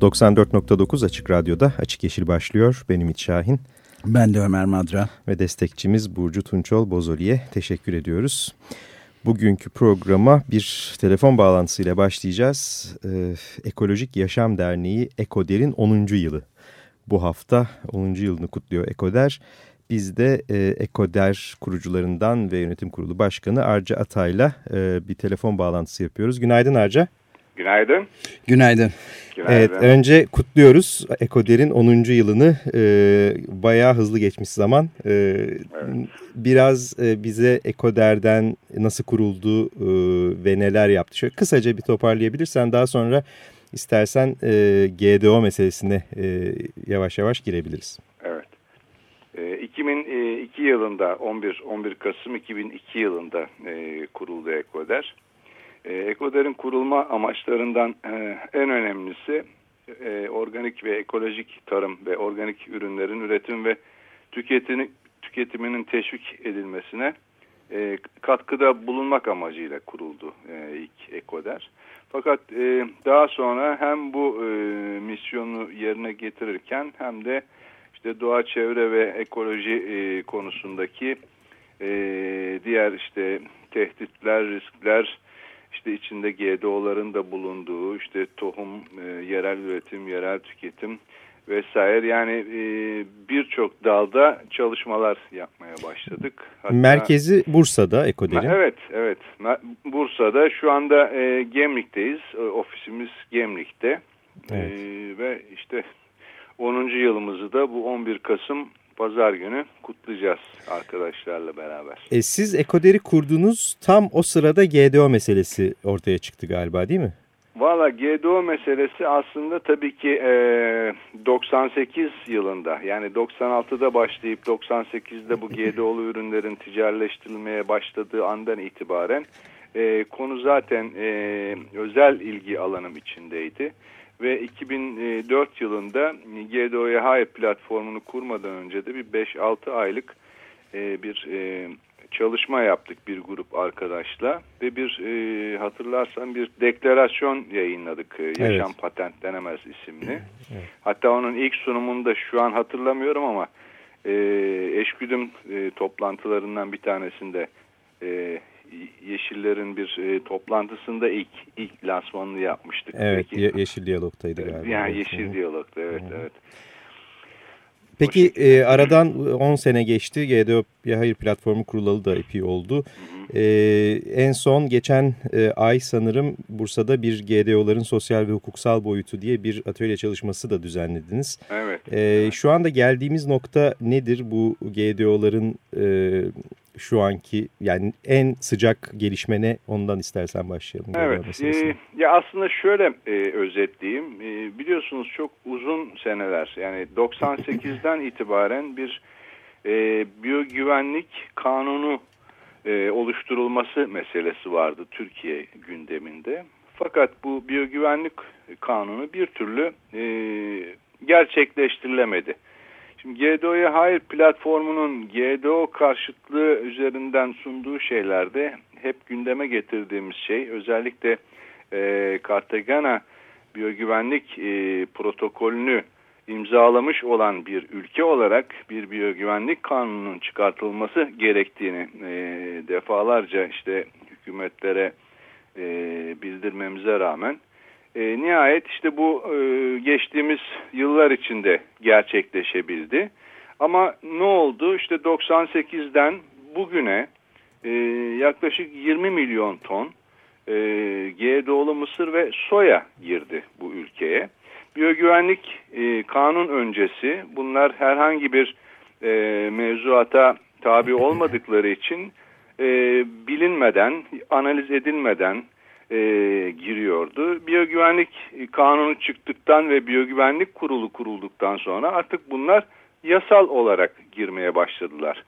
...94.9 Açık Radyo'da Açık Yeşil başlıyor. Benim Ümit Şahin. Ben de Ömer Madra. Ve destekçimiz Burcu Tunçol Bozoli'ye teşekkür ediyoruz. Bugünkü programa bir telefon bağlantısıyla başlayacağız. Ee, Ekolojik Yaşam Derneği Ekoder'in 10. yılı. Bu hafta 10. yılını kutluyor Ekoder. Biz de e, Ekoder kurucularından ve yönetim kurulu başkanı Arca Atay'la e, bir telefon bağlantısı yapıyoruz. Günaydın Arca. Günaydın. Günaydın. Günaydın. Evet, önce kutluyoruz Ekoder'in 10. yılını. E, bayağı hızlı geçmiş zaman. E, evet. Biraz e, bize Ekoder'den nasıl kuruldu e, ve neler yaptı. Şöyle kısaca bir toparlayabilirsen daha sonra istersen e, GDO meselesine e, yavaş yavaş girebiliriz. Evet. 2002 yılında 11 11 Kasım 2002 yılında e, kuruldu Ekoder. E, Ekoder'in kurulma amaçlarından e, en önemlisi e, organik ve ekolojik tarım ve organik ürünlerin üretim ve tüketini, tüketiminin teşvik edilmesine e, katkıda bulunmak amacıyla kuruldu e, ilk Ekoder. Fakat e, daha sonra hem bu e, misyonu yerine getirirken hem de işte doğa, çevre ve ekoloji e, konusundaki e, diğer işte tehditler, riskler, işte içinde GDO'ların da bulunduğu işte tohum, e, yerel üretim, yerel tüketim vesaire yani e, birçok dalda çalışmalar yapmaya başladık. Hatta, Merkezi Bursa'da Ekoder'in. Evet, evet. Bursa'da şu anda e, Gemlik'teyiz. E, ofisimiz Gemlik'te. Evet. E, ve işte 10. yılımızı da bu 11 Kasım pazar günü kutlayacağız arkadaşlarla beraber. E, siz Ekoder'i kurdunuz tam o sırada GDO meselesi ortaya çıktı galiba değil mi? Valla GDO meselesi aslında tabii ki e, 98 yılında yani 96'da başlayıp 98'de bu GDO'lu ürünlerin ticaretleştirilmeye başladığı andan itibaren e, konu zaten e, özel ilgi alanım içindeydi ve 2004 yılında GDO'ya Hayır platformunu kurmadan önce de bir 5-6 aylık e, bir e, çalışma yaptık bir grup arkadaşla ve bir e, hatırlarsan bir deklarasyon yayınladık e, Yaşam evet. Patentlenemez isimli. Evet. Hatta onun ilk sunumunda şu an hatırlamıyorum ama e, eşgüdüm e, toplantılarından bir tanesinde e, Yeşillerin bir e, toplantısında ilk ilk lansmanını yapmıştık. Evet, Peki, Yeşil Diyalog'taydı galiba. Yani Yeşil Diyalog'da evet, Hı. evet. Peki e, aradan 10 sene geçti. GDO'ya Hayır platformu kurulalı da epey oldu. Hı hı. E, en son geçen e, ay sanırım Bursa'da bir GDO'ların sosyal ve hukuksal boyutu diye bir atölye çalışması da düzenlediniz. Evet. E, evet. Şu anda geldiğimiz nokta nedir? Bu GDO'ların e, şu anki yani en sıcak gelişme ne ondan istersen başlayalım. Evet e, ya aslında şöyle e, özetleyeyim e, biliyorsunuz çok uzun seneler yani 98'den itibaren bir e, biyogüvenlik kanunu e, oluşturulması meselesi vardı Türkiye gündeminde. Fakat bu biyogüvenlik kanunu bir türlü e, gerçekleştirilemedi. Şimdi GDO'ya hayır platformunun GDO karşıtlığı üzerinden sunduğu şeylerde hep gündeme getirdiğimiz şey. Özellikle e, Cartagena biyogüvenlik e, protokolünü imzalamış olan bir ülke olarak bir biyogüvenlik kanununun çıkartılması gerektiğini e, defalarca işte hükümetlere e, bildirmemize rağmen e, nihayet işte bu e, geçtiğimiz yıllar içinde gerçekleşebildi. Ama ne oldu? İşte 98'den bugüne e, yaklaşık 20 milyon ton e, GDO'lu mısır ve soya girdi bu ülkeye. Biyogüvenlik e, kanun öncesi bunlar herhangi bir e, mevzuata tabi olmadıkları için e, bilinmeden, analiz edilmeden, e, giriyordu. Biyogüvenlik kanunu çıktıktan ve biyogüvenlik kurulu kurulduktan sonra artık bunlar yasal olarak girmeye başladılar.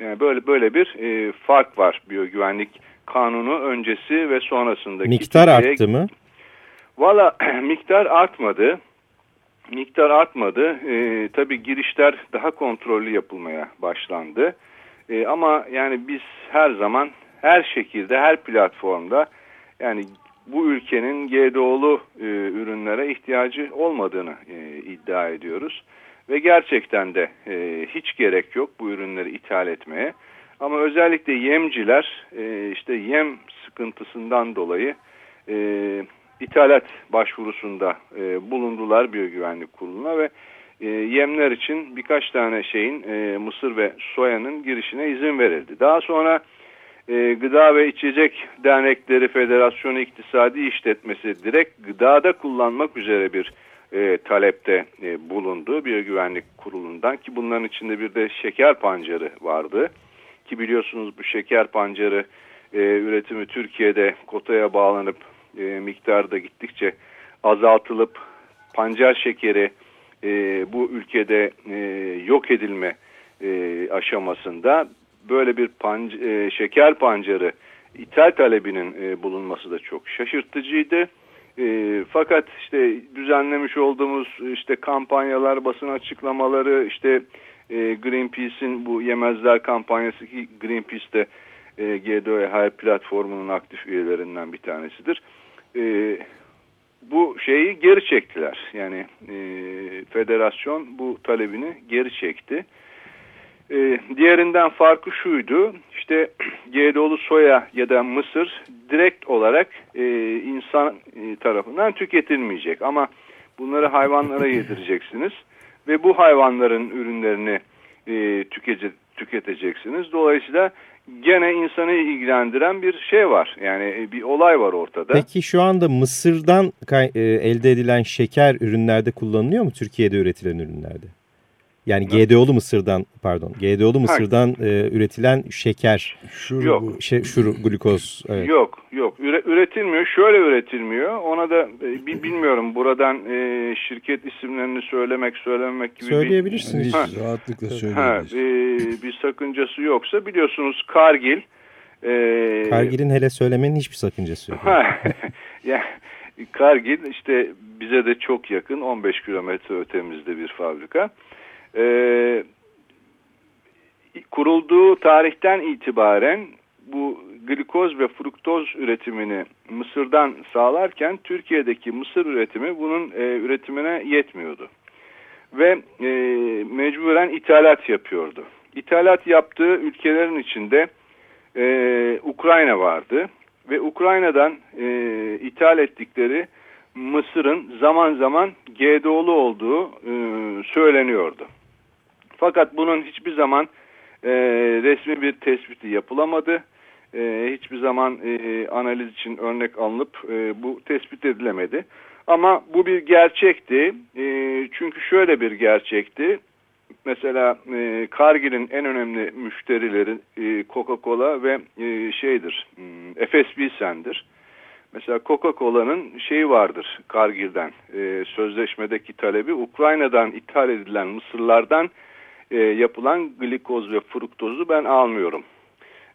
Yani böyle böyle bir e, fark var biyogüvenlik kanunu öncesi ve sonrasındaki. Miktar arttı mı? Valla miktar artmadı. Miktar artmadı. E, tabii girişler daha kontrollü yapılmaya başlandı. E, ama yani biz her zaman her şekilde her platformda yani bu ülkenin GDO'lu e, ürünlere ihtiyacı olmadığını e, iddia ediyoruz. Ve gerçekten de e, hiç gerek yok bu ürünleri ithal etmeye. Ama özellikle yemciler e, işte yem sıkıntısından dolayı e, ithalat başvurusunda e, bulundular Biyogüvenlik Kurulu'na ve e, yemler için birkaç tane şeyin e, mısır ve soyanın girişine izin verildi. Daha sonra e, Gıda ve İçecek Dernekleri Federasyonu İktisadi İşletmesi direkt gıdada kullanmak üzere bir e, talepte e, bulundu Biyogüvenlik Kurulu'ndan ki bunların içinde bir de şeker pancarı vardı. Ki biliyorsunuz bu şeker pancarı e, üretimi Türkiye'de kotaya bağlanıp e, miktarda gittikçe azaltılıp pancar şekeri e, bu ülkede e, yok edilme e, aşamasında böyle bir panc e, şeker pancarı ithal talebinin e, bulunması da çok şaşırtıcıydı. E, fakat işte düzenlemiş olduğumuz işte kampanyalar, basın açıklamaları, işte e, Greenpeace'in bu yemezler kampanyası ki Greenpeace de e, GDOHR platformunun aktif üyelerinden bir tanesidir. E, bu şeyi geri çektiler. Yani e, federasyon bu talebini geri çekti. E, diğerinden farkı şuydu. İşte GDO'lu soya ya da mısır direkt olarak e, insan e, tarafından tüketilmeyecek. Ama bunları hayvanlara yedireceksiniz ve bu hayvanların ürünlerini e, tükete, tüketeceksiniz. Dolayısıyla gene insanı ilgilendiren bir şey var. Yani e, bir olay var ortada. Peki şu anda Mısır'dan e, elde edilen şeker ürünlerde kullanılıyor mu Türkiye'de üretilen ürünlerde? Yani GDO'lu Mısır'dan pardon GDO'lu Mısır'dan e, üretilen şeker. Şur, yok. Şey, şur, glukoz. Evet. Yok yok Üre, üretilmiyor. Şöyle üretilmiyor. Ona da e, bilmiyorum buradan e, şirket isimlerini söylemek söylememek gibi. Söyleyebilirsiniz. Bir, ha, rahatlıkla söyleyebilirsiniz. E, bir sakıncası yoksa biliyorsunuz Kargil. E, Kargil'in hele söylemenin hiçbir sakıncası yok. yani, Kargil işte bize de çok yakın 15 kilometre ötemizde bir fabrika e, kurulduğu tarihten itibaren bu glikoz ve fruktoz üretimini Mısır'dan sağlarken Türkiye'deki mısır üretimi bunun e, üretimine yetmiyordu. Ve e, mecburen ithalat yapıyordu. İthalat yaptığı ülkelerin içinde e, Ukrayna vardı ve Ukrayna'dan e, ithal ettikleri Mısır'ın zaman zaman GDO'lu olduğu e, söyleniyordu. Fakat bunun hiçbir zaman e, resmi bir tespiti yapılamadı. E, hiçbir zaman e, analiz için örnek alınıp e, bu tespit edilemedi. Ama bu bir gerçekti. E, çünkü şöyle bir gerçekti. Mesela e, Cargill'in en önemli müşterileri e, Coca-Cola ve e, şeydir, e, FSB Sen'dir. Mesela Coca-Cola'nın şeyi vardır Kargil'den, e, sözleşmedeki talebi Ukrayna'dan ithal edilen mısırlardan e, yapılan glikoz ve fruktozu ben almıyorum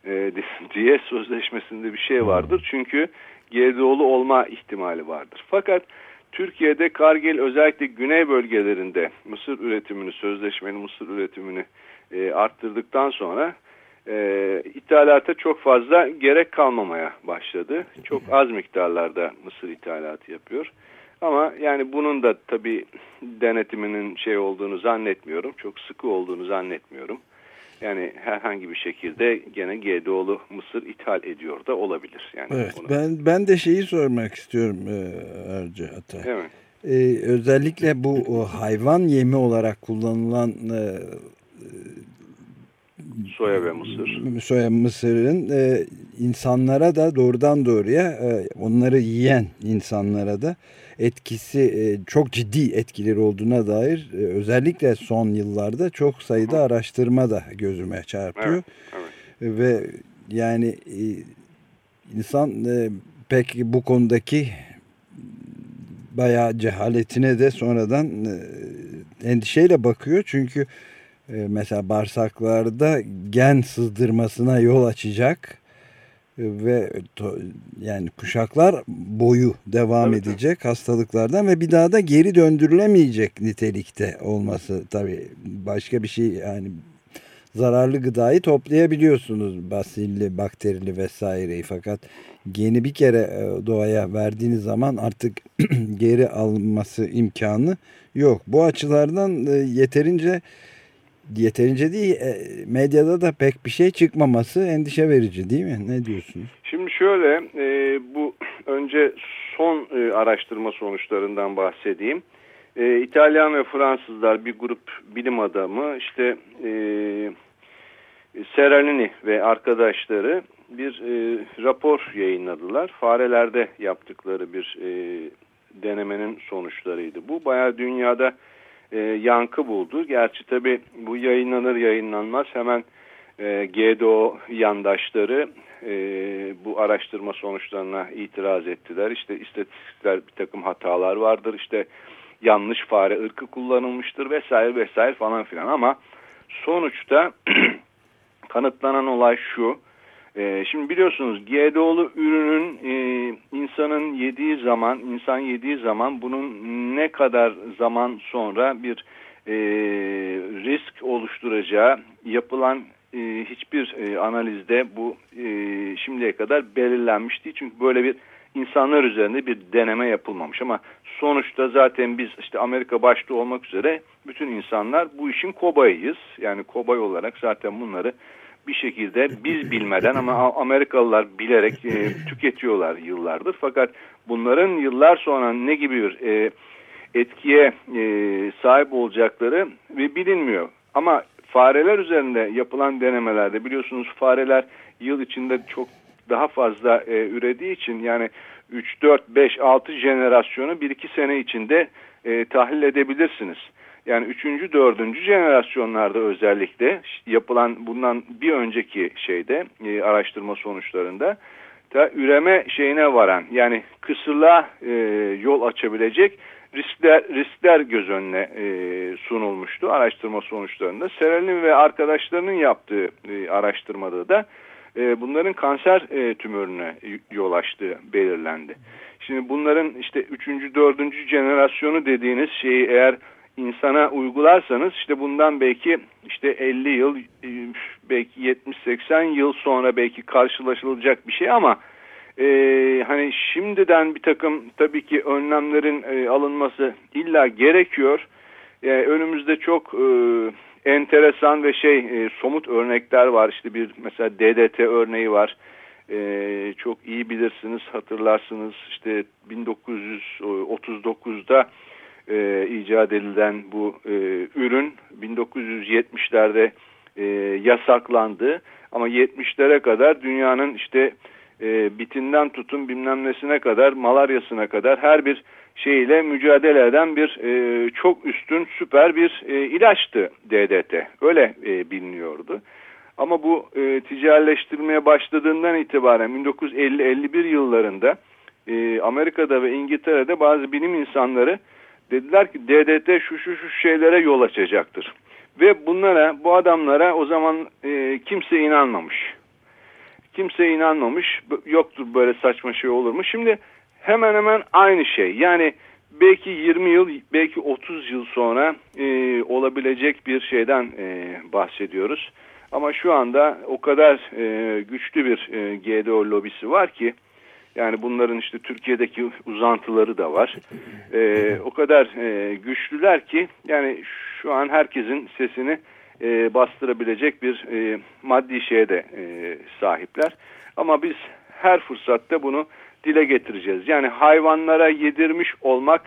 e, diye sözleşmesinde bir şey vardır. Çünkü GDO'lu olma ihtimali vardır. Fakat Türkiye'de Kargil özellikle güney bölgelerinde mısır üretimini, sözleşmeli mısır üretimini e, arttırdıktan sonra e, ithalata çok fazla gerek kalmamaya başladı. Çok az miktarlarda mısır ithalatı yapıyor. Ama yani bunun da tabii denetiminin şey olduğunu zannetmiyorum. Çok sıkı olduğunu zannetmiyorum. Yani herhangi bir şekilde gene GDO'lu mısır ithal ediyor da olabilir. Yani evet, bunu... ben ben de şeyi sormak istiyorum e, Erce Ata. Evet. Ee, özellikle bu o hayvan yemi olarak kullanılan e, soya ve mısır. Soya mısırın e, insanlara da doğrudan doğruya e, onları yiyen insanlara da etkisi e, çok ciddi etkileri olduğuna dair e, özellikle son yıllarda çok sayıda araştırma da gözüme çarpıyor. Evet, evet. Ve yani e, insan pek bu konudaki bayağı cehaletine de sonradan endişeyle bakıyor. Çünkü mesela bağırsaklarda gen sızdırmasına yol açacak ve yani kuşaklar boyu devam evet. edecek hastalıklardan ve bir daha da geri döndürülemeyecek nitelikte olması tabii başka bir şey yani zararlı gıdayı toplayabiliyorsunuz basilli, bakterili vesaireyi fakat geni bir kere e, doğaya verdiğiniz zaman artık geri alması imkanı yok. Bu açılardan e, yeterince yeterince değil e, medyada da pek bir şey çıkmaması endişe verici değil mi? Ne diyorsunuz? Şimdi şöyle bu önce son araştırma sonuçlarından bahsedeyim. İtalyan ve Fransızlar bir grup bilim adamı işte Seralini ve arkadaşları bir e, rapor yayınladılar. Farelerde yaptıkları bir e, denemenin sonuçlarıydı. Bu bayağı dünyada e, yankı buldu. Gerçi tabi bu yayınlanır yayınlanmaz hemen e, GDO yandaşları e, bu araştırma sonuçlarına itiraz ettiler. İşte istatistikler bir takım hatalar vardır. İşte yanlış fare ırkı kullanılmıştır vesaire vesaire falan filan ama sonuçta kanıtlanan olay şu. E, şimdi biliyorsunuz GDO'lu ürünün e, insanın yediği zaman, insan yediği zaman bunun ne kadar zaman sonra bir e, risk oluşturacağı yapılan e, hiçbir analizde bu şimdiye kadar belirlenmiş değil. Çünkü böyle bir insanlar üzerinde bir deneme yapılmamış ama sonuçta zaten biz işte Amerika başta olmak üzere bütün insanlar bu işin kobayıyız. Yani kobay olarak zaten bunları bir şekilde biz bilmeden ama Amerikalılar bilerek e, tüketiyorlar yıllardır. Fakat bunların yıllar sonra ne gibi bir e, etkiye e, sahip olacakları ve bilinmiyor. Ama fareler üzerinde yapılan denemelerde biliyorsunuz fareler yıl içinde çok daha fazla e, ürediği için yani 3, 4, 5, 6 jenerasyonu 1-2 sene içinde e, tahlil edebilirsiniz. Yani üçüncü, dördüncü jenerasyonlarda özellikle yapılan bundan bir önceki şeyde e, araştırma sonuçlarında da üreme şeyine varan yani kısırlığa e, yol açabilecek riskler, riskler göz önüne e, sunulmuştu araştırma sonuçlarında. Seralin ve arkadaşlarının yaptığı e, araştırmada da e, bunların kanser e, tümörüne yol açtığı belirlendi. Şimdi bunların işte üçüncü, dördüncü jenerasyonu dediğiniz şeyi eğer insana uygularsanız işte bundan belki işte 50 yıl e, belki 70-80 yıl sonra belki karşılaşılacak bir şey ama e, hani şimdiden bir takım tabii ki önlemlerin e, alınması illa gerekiyor. E, önümüzde çok e, enteresan ve şey e, somut örnekler var. İşte bir mesela DDT örneği var. E, çok iyi bilirsiniz, hatırlarsınız. İşte 1939'da e, icat edilen bu e, ürün 1970'lerde e, yasaklandı. Ama 70'lere kadar dünyanın işte e, bitinden tutun bilmem nesine kadar malaryasına kadar her bir şeyle mücadele eden bir e, çok üstün süper bir e, ilaçtı DDT. Öyle e, biliniyordu. Ama bu e, ticarileştirmeye başladığından itibaren 1950-51 yıllarında e, Amerika'da ve İngiltere'de bazı bilim insanları Dediler ki DDT şu şu şu şeylere yol açacaktır. Ve bunlara, bu adamlara o zaman e, kimse inanmamış. Kimse inanmamış. Yoktur böyle saçma şey olur mu? Şimdi hemen hemen aynı şey. Yani belki 20 yıl, belki 30 yıl sonra e, olabilecek bir şeyden e, bahsediyoruz. Ama şu anda o kadar e, güçlü bir e, GDO lobisi var ki yani bunların işte Türkiye'deki uzantıları da var. E, o kadar e, güçlüler ki yani şu an herkesin sesini e, bastırabilecek bir e, maddi şeye de e, sahipler. Ama biz her fırsatta bunu dile getireceğiz. Yani hayvanlara yedirmiş olmak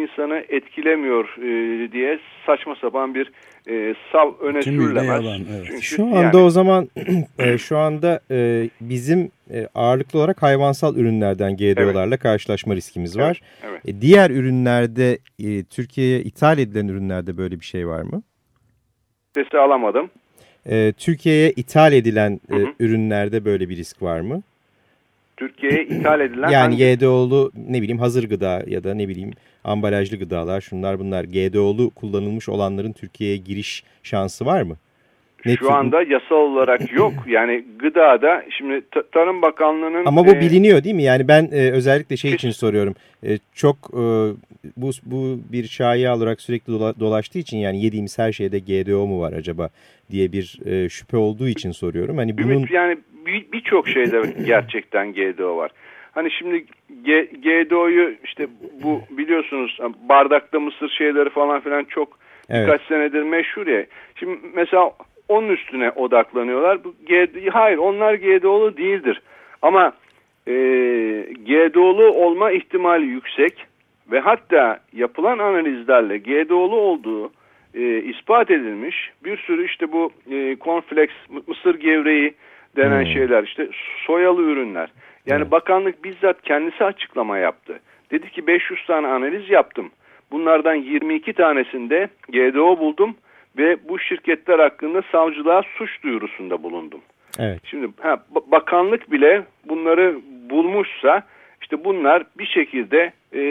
insanı etkilemiyor e, diye saçma sapan bir e, sav öne Tüm sürülemez. Yalan, evet. Çünkü şu anda yani, o zaman e, şu anda e, bizim e, ağırlıklı olarak hayvansal ürünlerden GDO'larla evet. karşılaşma riskimiz var. Evet, evet. E, diğer ürünlerde e, Türkiye'ye ithal edilen ürünlerde böyle bir şey var mı? Sesi alamadım. E, Türkiye'ye ithal edilen e, hı hı. ürünlerde böyle bir risk var mı? Türkiye'ye ithal edilen... Yani GDO'lu ne bileyim hazır gıda ya da ne bileyim ambalajlı gıdalar şunlar bunlar GDO'lu kullanılmış olanların Türkiye'ye giriş şansı var mı? Ne Şu anda yasal olarak yok. Yani gıdada şimdi Tarım Bakanlığı'nın... Ama bu e, biliniyor değil mi? Yani ben e, özellikle şey için soruyorum. E, çok e, bu, bu bir şaya olarak sürekli dola, dolaştığı için yani yediğimiz her şeyde GDO mu var acaba diye bir e, şüphe olduğu için soruyorum. Hani bunun... Ümit, yani birçok bir şeyde gerçekten GDO var. Hani şimdi G, GDO'yu işte bu biliyorsunuz bardakta mısır şeyleri falan filan çok evet. birkaç senedir meşhur ya. Şimdi mesela onun üstüne odaklanıyorlar. Bu G, hayır onlar GDO'lu değildir. Ama e, GDO'lu olma ihtimali yüksek ve hatta yapılan analizlerle GDO'lu olduğu e, ispat edilmiş bir sürü işte bu e, cornflakes, mısır gevreği denen hmm. şeyler işte soyalı ürünler. Yani hmm. bakanlık bizzat kendisi açıklama yaptı. Dedi ki 500 tane analiz yaptım. Bunlardan 22 tanesinde GDO buldum ve bu şirketler hakkında savcılığa suç duyurusunda bulundum. Evet. Şimdi ha, bakanlık bile bunları bulmuşsa işte bunlar bir şekilde e,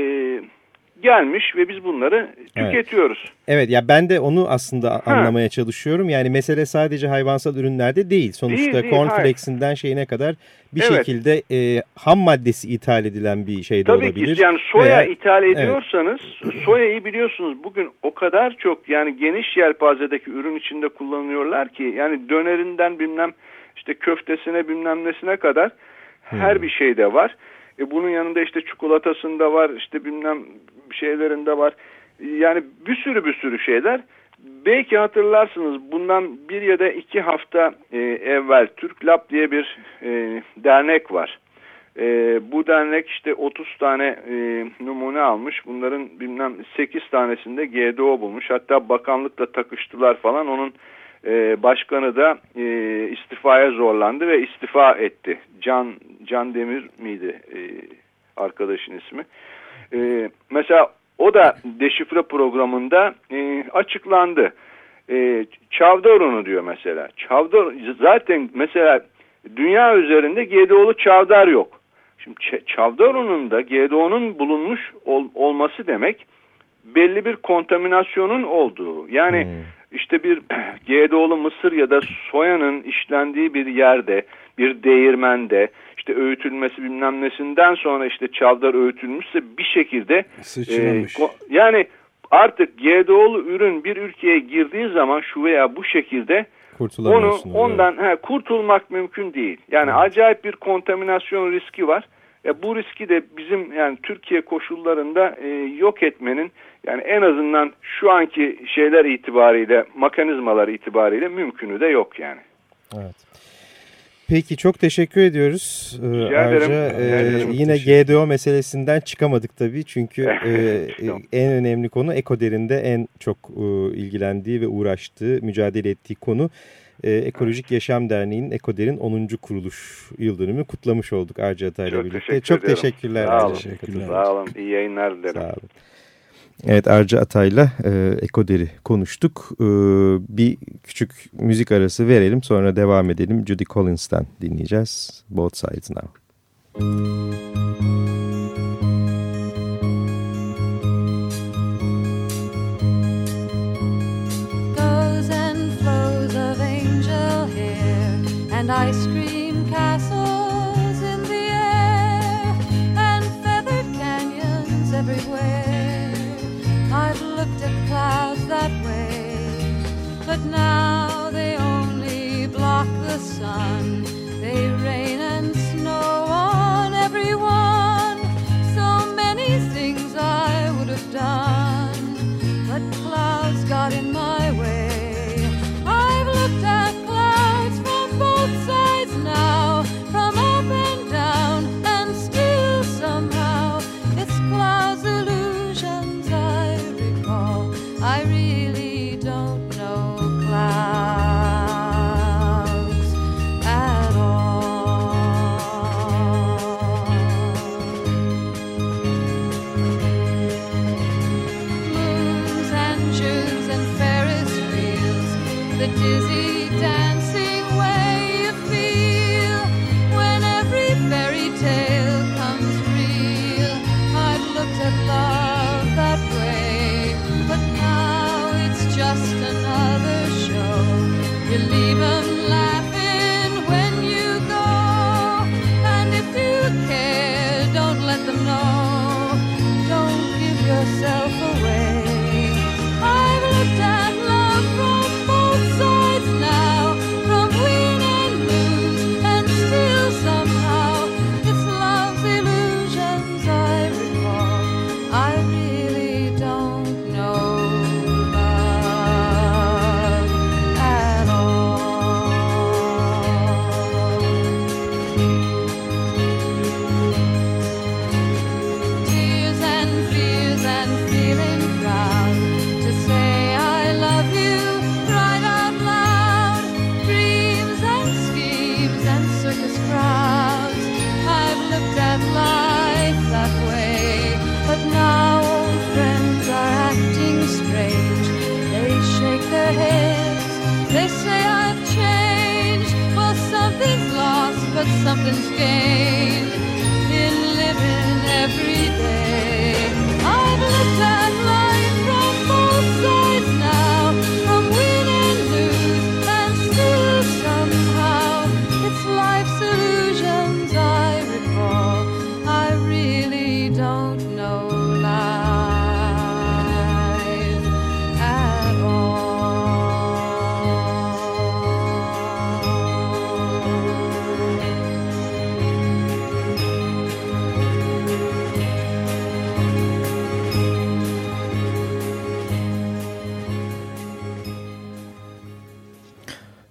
gelmiş ve biz bunları tüketiyoruz. Evet, evet ya ben de onu aslında ha. anlamaya çalışıyorum. Yani mesele sadece hayvansal ürünlerde değil. Sonuçta cornflakesinden şeyine kadar bir evet. şekilde e, ham maddesi ithal edilen bir şey de Tabii olabilir. Tabii ki yani soya Veya, ithal ediyorsanız evet. soyayı biliyorsunuz bugün o kadar çok yani geniş yelpazedeki ürün içinde kullanıyorlar ki yani dönerinden bilmem işte köftesine bilmem nesine kadar her hmm. bir şeyde var. E bunun yanında işte çikolatasında var, işte bilmem şeylerinde var. Yani bir sürü bir sürü şeyler. Belki hatırlarsınız bundan bir ya da iki hafta e, evvel Türk Lab diye bir e, dernek var. E, bu dernek işte 30 tane e, numune almış. Bunların bilmem 8 tanesinde GDO bulmuş. Hatta bakanlıkla takıştılar falan. Onun e, başkanı da e, istifaya zorlandı ve istifa etti. Can Can Demir miydi e, arkadaşın ismi? E, mesela o da deşifre programında e, açıklandı. E, Çavdaronu diyor mesela. Çavdar zaten mesela dünya üzerinde GDO'lu çavdar yok. Şimdi Çavdaronu'nun da GDO'nun bulunmuş ol, olması demek belli bir kontaminasyonun olduğu. Yani hmm. işte bir GDO'lu mısır ya da soyanın işlendiği bir yerde, bir değirmende, işte öğütülmesi bilmem nesinden sonra işte çavdar öğütülmüşse bir şekilde e, yani artık GDO'lu ürün bir ülkeye girdiği zaman şu veya bu şekilde onu ondan he, kurtulmak mümkün değil. Yani evet. acayip bir kontaminasyon riski var. E, bu riski de bizim yani Türkiye koşullarında e, yok etmenin yani en azından şu anki şeyler itibariyle mekanizmalar itibariyle mümkünü de yok yani. Evet. Peki çok teşekkür ediyoruz. Ee, Rica Ayrıca ederim. E, yine GDO meselesinden çıkamadık tabii. Çünkü e, e, en önemli konu Ekoder'in de en çok e, ilgilendiği ve uğraştığı, mücadele ettiği konu e, Ekolojik Yaşam Derneği'nin Ekoder'in 10. kuruluş yıl dönümü kutlamış olduk Arca Atay'la birlikte. Teşekkür çok ediyorum. teşekkürler. Sağ olun. Teşekkürler. Sağ olun. İyi yayınlar dilerim. Sağ olun. Evet Arca Atay'la e, Ekoder'i konuştuk. E, bir küçük müzik arası verelim sonra devam edelim. Judy Collins'ten dinleyeceğiz. Both Sides Now. Goes and flows of angel hair and ice cream but now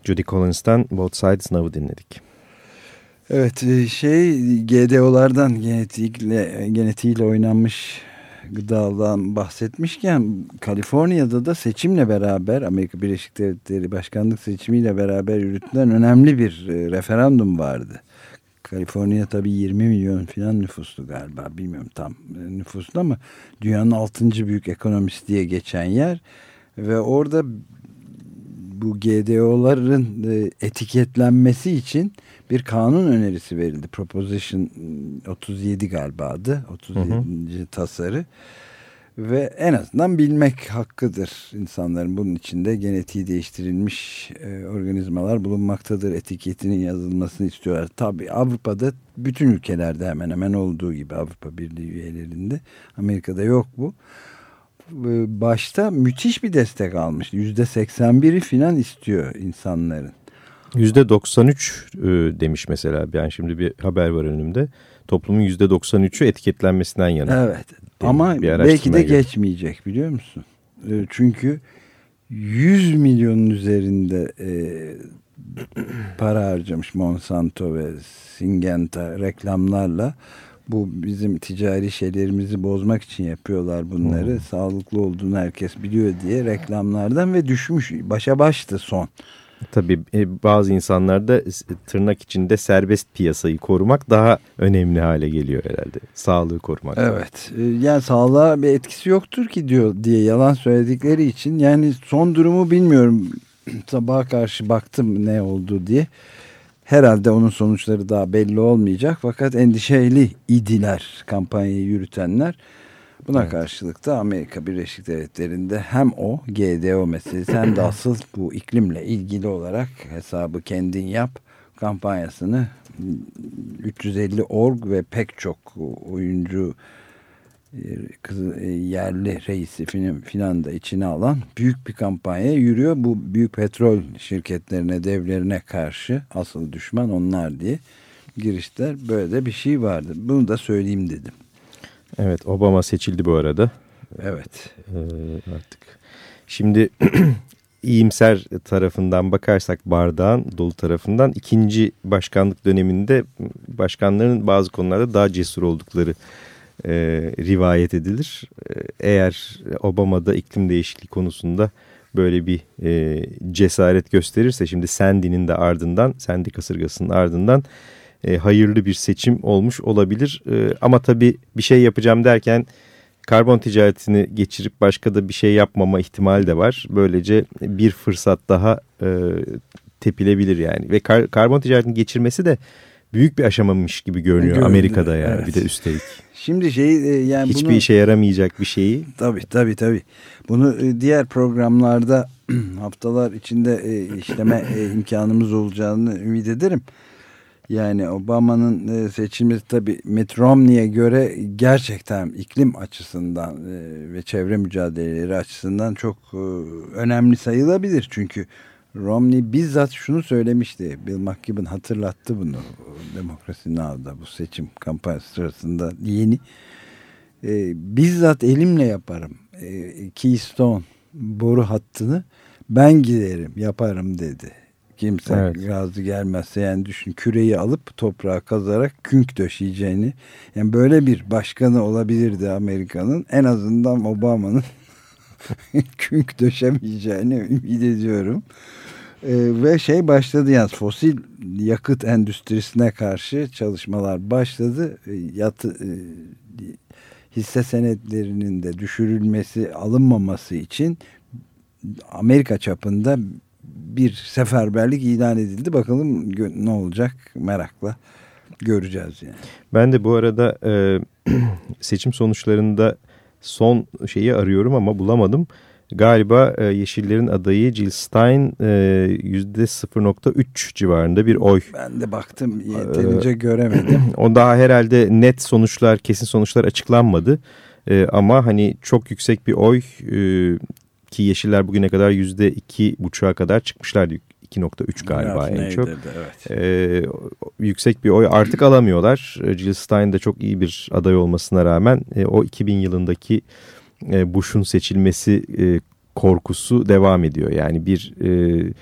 Judy Collins'tan Both Sides Now'ı dinledik. Evet e, şey GDO'lardan genetikle, genetiğiyle oynanmış gıdadan bahsetmişken Kaliforniya'da da seçimle beraber Amerika Birleşik Devletleri başkanlık seçimiyle beraber yürütülen önemli bir e, referandum vardı. Kaliforniya tabii 20 milyon falan nüfuslu galiba bilmiyorum tam e, nüfuslu ama dünyanın 6. büyük ekonomisi diye geçen yer ve orada bu GDO'ların e, etiketlenmesi için bir kanun önerisi verildi. Proposition 37 galiba adı. 37. Hı hı. tasarı. Ve en azından bilmek hakkıdır insanların bunun içinde genetiği değiştirilmiş e, organizmalar bulunmaktadır. Etiketinin yazılmasını istiyorlar. Tabi Avrupa'da bütün ülkelerde hemen hemen olduğu gibi Avrupa Birliği üyelerinde. Amerika'da yok bu. E, başta müthiş bir destek almış. Yüzde 81'i filan istiyor insanların. Yüzde 93 e, demiş mesela. Ben şimdi bir haber var önümde. Toplumun yüzde 93'ü etiketlenmesinden yana. Evet. Ama belki de göre. geçmeyecek biliyor musun? E, çünkü 100 milyonun üzerinde para harcamış Monsanto ve Syngenta reklamlarla bu bizim ticari şeylerimizi bozmak için yapıyorlar bunları. Hmm. Sağlıklı olduğunu herkes biliyor diye reklamlardan ve düşmüş. Başa baştı son. Tabii e, bazı insanlarda tırnak içinde serbest piyasayı korumak daha önemli hale geliyor herhalde. Sağlığı korumak. Evet. E, yani sağlığa bir etkisi yoktur ki diyor diye yalan söyledikleri için. Yani son durumu bilmiyorum. Sabaha karşı baktım ne oldu diye. Herhalde onun sonuçları daha belli olmayacak fakat endişeli idiler kampanyayı yürütenler. Buna evet. karşılık da Amerika Birleşik Devletleri'nde hem o GDO meselesi hem de asıl bu iklimle ilgili olarak hesabı kendin yap kampanyasını 350 org ve pek çok oyuncu yerli reisi filan da içine alan büyük bir kampanya yürüyor. Bu büyük petrol şirketlerine, devlerine karşı asıl düşman onlar diye girişler böyle de bir şey vardı. Bunu da söyleyeyim dedim. Evet Obama seçildi bu arada. Evet. Ee, artık. Şimdi iyimser tarafından bakarsak bardağın dolu tarafından ikinci başkanlık döneminde başkanların bazı konularda daha cesur oldukları e, rivayet edilir. E, eğer Obama'da iklim değişikliği konusunda böyle bir e, cesaret gösterirse şimdi Sandy'nin de ardından, Sandy kasırgasının ardından e, hayırlı bir seçim olmuş olabilir. E, ama tabii bir şey yapacağım derken karbon ticaretini geçirip başka da bir şey yapmama ihtimali de var. Böylece bir fırsat daha e, tepilebilir yani. Ve kar, karbon ticaretini geçirmesi de büyük bir aşamamış gibi görünüyor Göründü, Amerika'da yani evet. bir de üstelik. Şimdi şey e, yani hiçbir bunu, işe yaramayacak bir şeyi. Tabii tabii tabii. Bunu e, diğer programlarda haftalar içinde e, işleme imkanımız olacağını ümit ederim. Yani Obama'nın seçilmesi tabii Mitt Romney'e göre gerçekten iklim açısından ve çevre mücadeleleri açısından çok önemli sayılabilir. Çünkü Romney bizzat şunu söylemişti. Bill McKibben hatırlattı bunu Demokrasi Now'da bu seçim kampanyası sırasında yeni. Bizzat elimle yaparım. Keystone boru hattını ben giderim yaparım dedi Kimse evet. razı gelmezse yani düşün küreyi alıp toprağa kazarak künk döşeyeceğini. Yani böyle bir başkanı olabilirdi Amerika'nın. En azından Obama'nın künk döşemeyeceğini ümit ediyorum. Ee, ve şey başladı yani fosil yakıt endüstrisine karşı çalışmalar başladı. Ee, yatı, e, hisse senetlerinin de düşürülmesi alınmaması için Amerika çapında bir seferberlik ilan edildi. Bakalım ne olacak merakla göreceğiz yani. Ben de bu arada e, seçim sonuçlarında son şeyi arıyorum ama bulamadım. Galiba e, Yeşillerin adayı Jill Stein e, %0.3 civarında bir oy. Ben de baktım yeterince ee, göremedim. O daha herhalde net sonuçlar, kesin sonuçlar açıklanmadı. E, ama hani çok yüksek bir oy e, ki Yeşiller bugüne kadar yüzde iki buçuğa kadar çıkmışlardı. 2.3 galiba Biraz en çok. Evet. Ee, yüksek bir oy artık alamıyorlar. Ee, Jill Stein de çok iyi bir aday olmasına rağmen e, o 2000 yılındaki e, Bush'un seçilmesi e, korkusu devam ediyor. Yani bir e,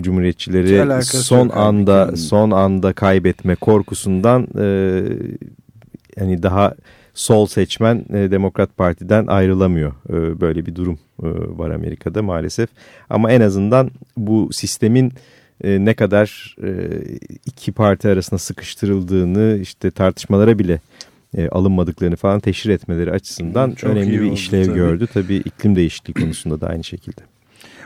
Cumhuriyetçileri son anda son anda kaybetme korkusundan e, yani daha sol seçmen e, Demokrat Parti'den ayrılamıyor. E, böyle bir durum e, var Amerika'da maalesef. Ama en azından bu sistemin e, ne kadar e, iki parti arasında sıkıştırıldığını işte tartışmalara bile e, alınmadıklarını falan teşhir etmeleri açısından Çok önemli bir işlev tabii. gördü. Tabii iklim değişikliği konusunda da aynı şekilde.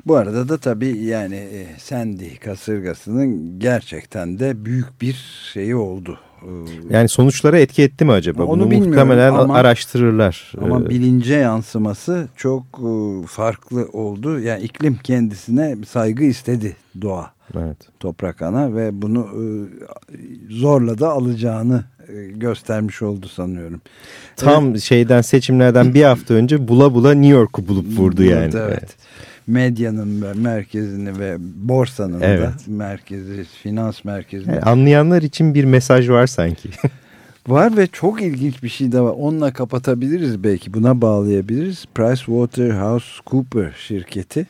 Bu arada da tabii yani e, Sandy kasırgasının gerçekten de büyük bir şeyi oldu. Ee, yani sonuçlara etki etti mi acaba? Onu Bunu muhtemelen ama, araştırırlar. Ama ee, bilince yansıması çok e, farklı oldu. Yani iklim kendisine saygı istedi doğa. Evet. Toprak ana ve bunu e, zorla da alacağını göstermiş oldu sanıyorum. Tam evet. şeyden seçimlerden bir hafta önce bula bula New York'u bulup vurdu yani. Evet. evet medyanın merkezini ve borsanın evet. da merkezi, finans merkezini. Yani anlayanlar için bir mesaj var sanki. var ve çok ilginç bir şey de var. Onunla kapatabiliriz belki. Buna bağlayabiliriz. PricewaterhouseCoopers şirketi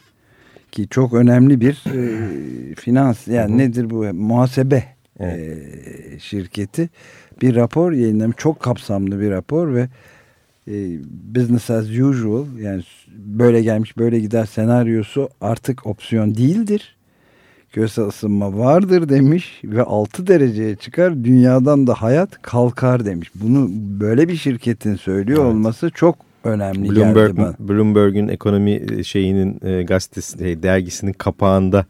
ki çok önemli bir e, finans yani Hı -hı. nedir bu muhasebe evet. e, şirketi bir rapor yayınlamış. Çok kapsamlı bir rapor ve e, business as usual yani böyle gelmiş böyle gider senaryosu artık opsiyon değildir. Küresel ısınma vardır demiş ve 6 dereceye çıkar dünyadan da hayat kalkar demiş. Bunu böyle bir şirketin söylüyor evet. olması çok önemli Bloomberg, geldi bana. Bloomberg'un ekonomi e, şeyinin e, gazetesi şey, dergisinin kapağında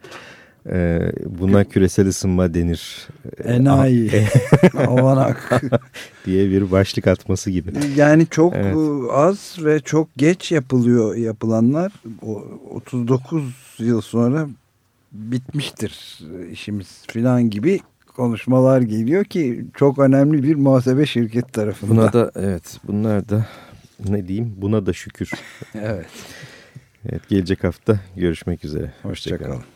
e, buna küresel ısınma denir. Enayi. Avanak. diye bir başlık atması gibi. Yani çok evet. az ve çok geç yapılıyor yapılanlar. O, 39 yıl sonra bitmiştir işimiz filan gibi konuşmalar geliyor ki çok önemli bir muhasebe şirket tarafından. Buna da evet bunlar da ne diyeyim buna da şükür. evet. Evet gelecek hafta görüşmek üzere. Hoşçakalın. Hoşça